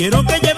Quiero que ya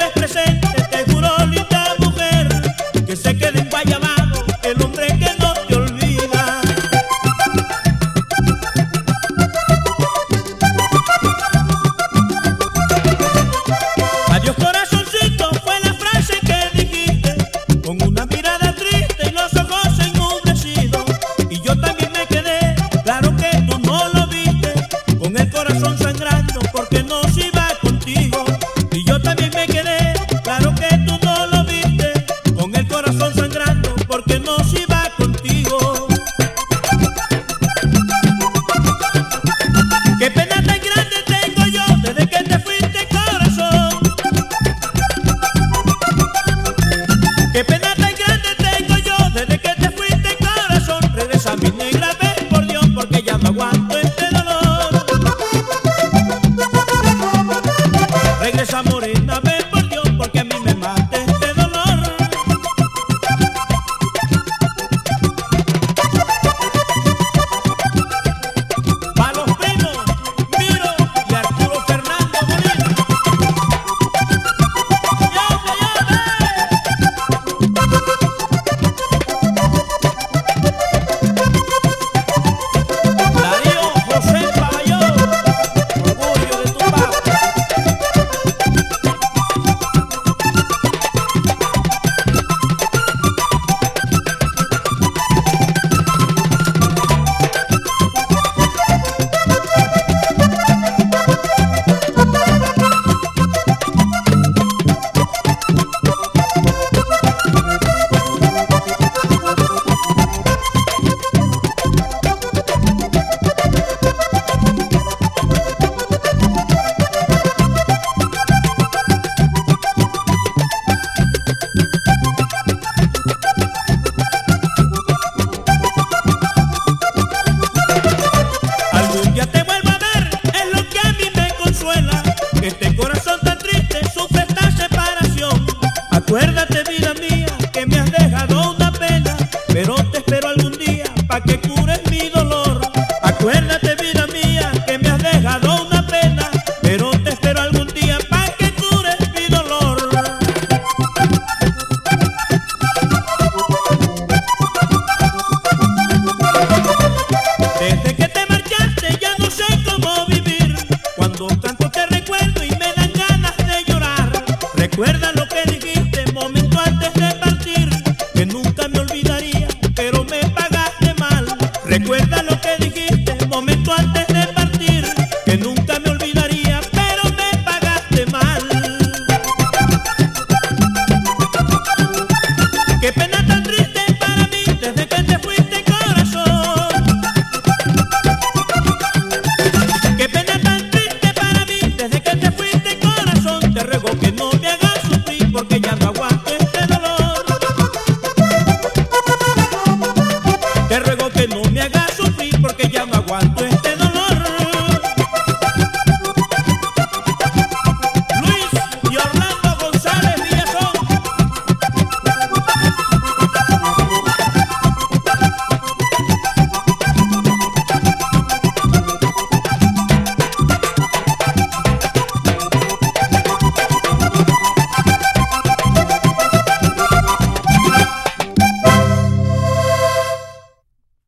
amores. Acuérdate dijiste momento.